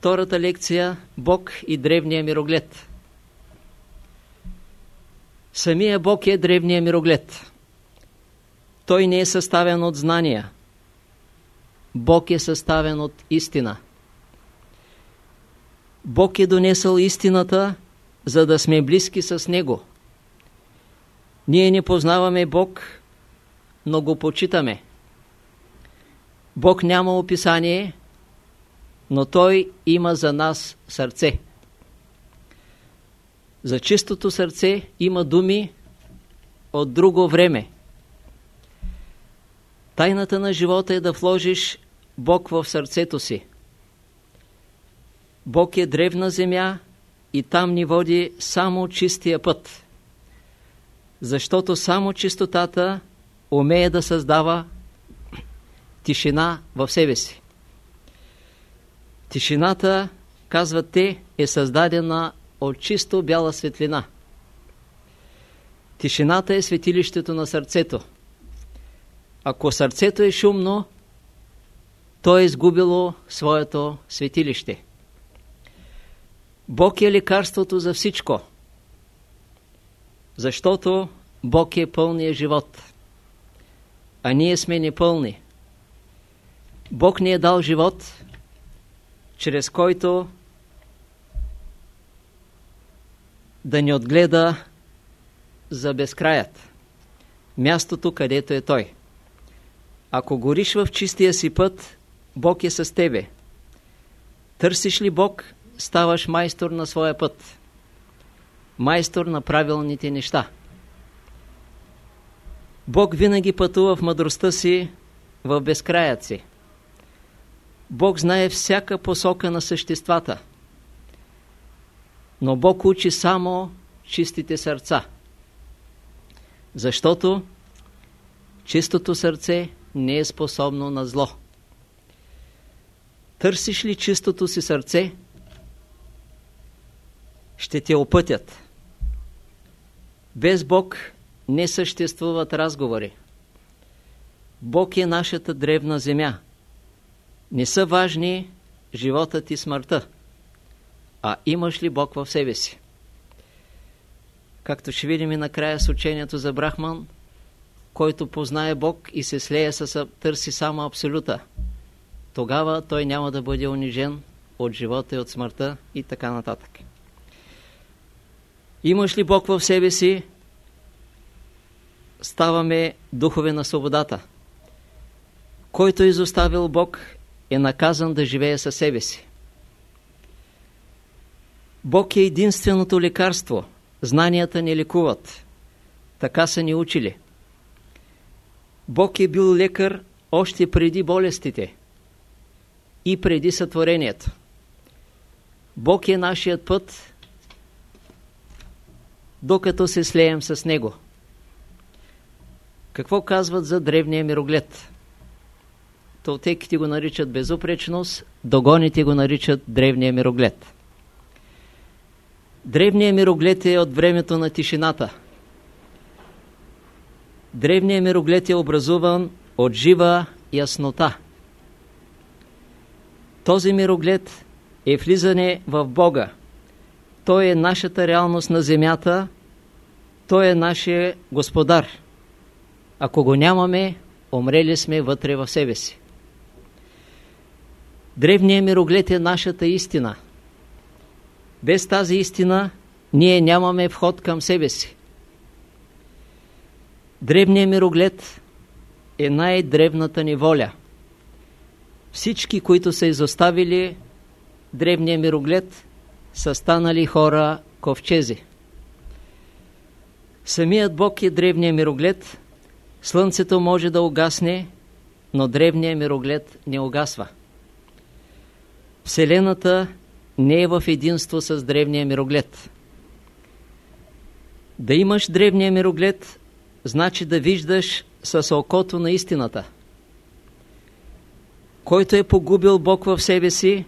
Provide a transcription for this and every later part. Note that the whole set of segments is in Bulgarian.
Втората лекция – Бог и древния мироглед. Самия Бог е древния мироглед. Той не е съставен от знания. Бог е съставен от истина. Бог е донесъл истината, за да сме близки с Него. Ние не познаваме Бог, но го почитаме. Бог няма описание, но Той има за нас сърце. За чистото сърце има думи от друго време. Тайната на живота е да вложиш Бог в сърцето си. Бог е древна земя и там ни води само чистия път. Защото само чистотата умее да създава тишина в себе си. Тишината, казват те, е създадена от чисто бяла светлина. Тишината е светилището на сърцето. Ако сърцето е шумно, то е изгубило своето светилище. Бог е лекарството за всичко, защото Бог е пълния живот, а ние сме непълни. Бог ни е дал живот, чрез който да ни отгледа за безкраят, мястото, където е Той. Ако гориш в чистия си път, Бог е с тебе. Търсиш ли Бог, ставаш майстор на своя път. Майстор на правилните неща. Бог винаги пътува в мъдростта си, в безкраят си. Бог знае всяка посока на съществата. Но Бог учи само чистите сърца. Защото чистото сърце не е способно на зло. Търсиш ли чистото си сърце, ще те опътят. Без Бог не съществуват разговори. Бог е нашата древна земя. Не са важни животът и смъртта, а имаш ли Бог в себе си. Както ще видим и накрая с учението за Брахман, който познае Бог и се слея с търси само Абсолюта, тогава той няма да бъде унижен от живота и от смъртта и така нататък. Имаш ли Бог в себе си, ставаме духове на свободата. Който е изоставил Бог, е наказан да живее със себе си. Бог е единственото лекарство. Знанията не лекуват. Така са ни учили. Бог е бил лекар още преди болестите и преди сътворението. Бог е нашият път, докато се слеем с Него. Какво казват за древния мироглед? Толтеките го наричат безупречност, догоните го наричат древния мироглед. Древният мироглед е от времето на тишината. Древният мироглед е образуван от жива яснота. Този мироглед е влизане в Бога. Той е нашата реалност на земята, Той е нашия Господар. Ако го нямаме, умрели сме вътре в себе си. Древният мироглед е нашата истина. Без тази истина ние нямаме вход към себе си. Древният мироглед е най-древната ни воля. Всички, които са изоставили древния мироглед, са станали хора ковчези. Самият Бог е древния мироглед, слънцето може да угасне, но древният мироглед не угасва. Вселената не е в единство с древния мироглед. Да имаш древния мироглед, значи да виждаш с окото на истината. Който е погубил Бог в себе си,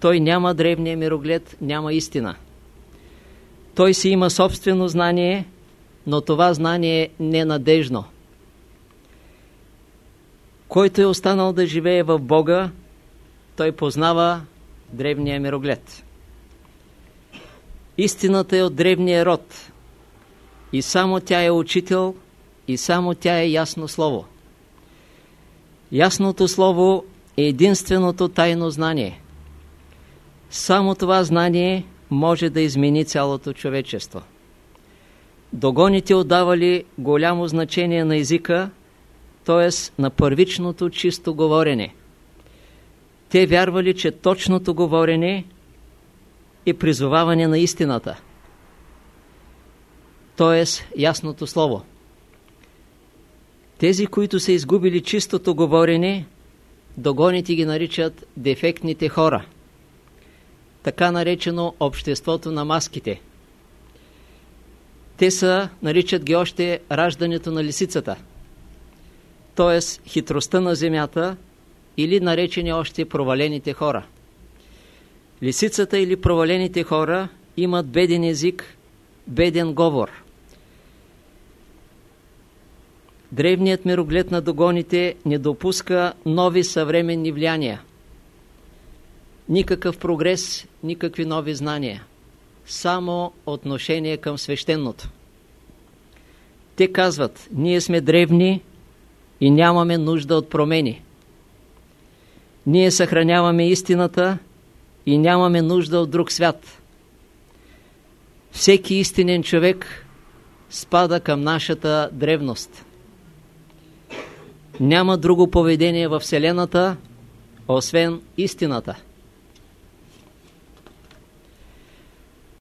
той няма древния мироглед, няма истина. Той си има собствено знание, но това знание е ненадежно. Който е останал да живее в Бога, той познава древния мироглед. Истината е от древния род и само тя е учител и само тя е ясно слово. Ясното слово е единственото тайно знание. Само това знание може да измени цялото човечество. Догоните отдавали голямо значение на езика, т.е. на първичното чисто говорене. Те вярвали, че точното говорене е призоваване на истината, т.е. ясното слово. Тези, които са изгубили чистото говорене, догоните ги наричат дефектните хора. Така наречено обществото на маските. Те са, наричат ги още раждането на лисицата, т.е. хитростта на земята или наречени още провалените хора. Лисицата или провалените хора имат беден език, беден говор. Древният мироглед на догоните не допуска нови съвременни влияния. Никакъв прогрес, никакви нови знания. Само отношение към свещеното. Те казват, ние сме древни и нямаме нужда от промени. Ние съхраняваме истината и нямаме нужда от друг свят. Всеки истинен човек спада към нашата древност. Няма друго поведение във Вселената, освен истината.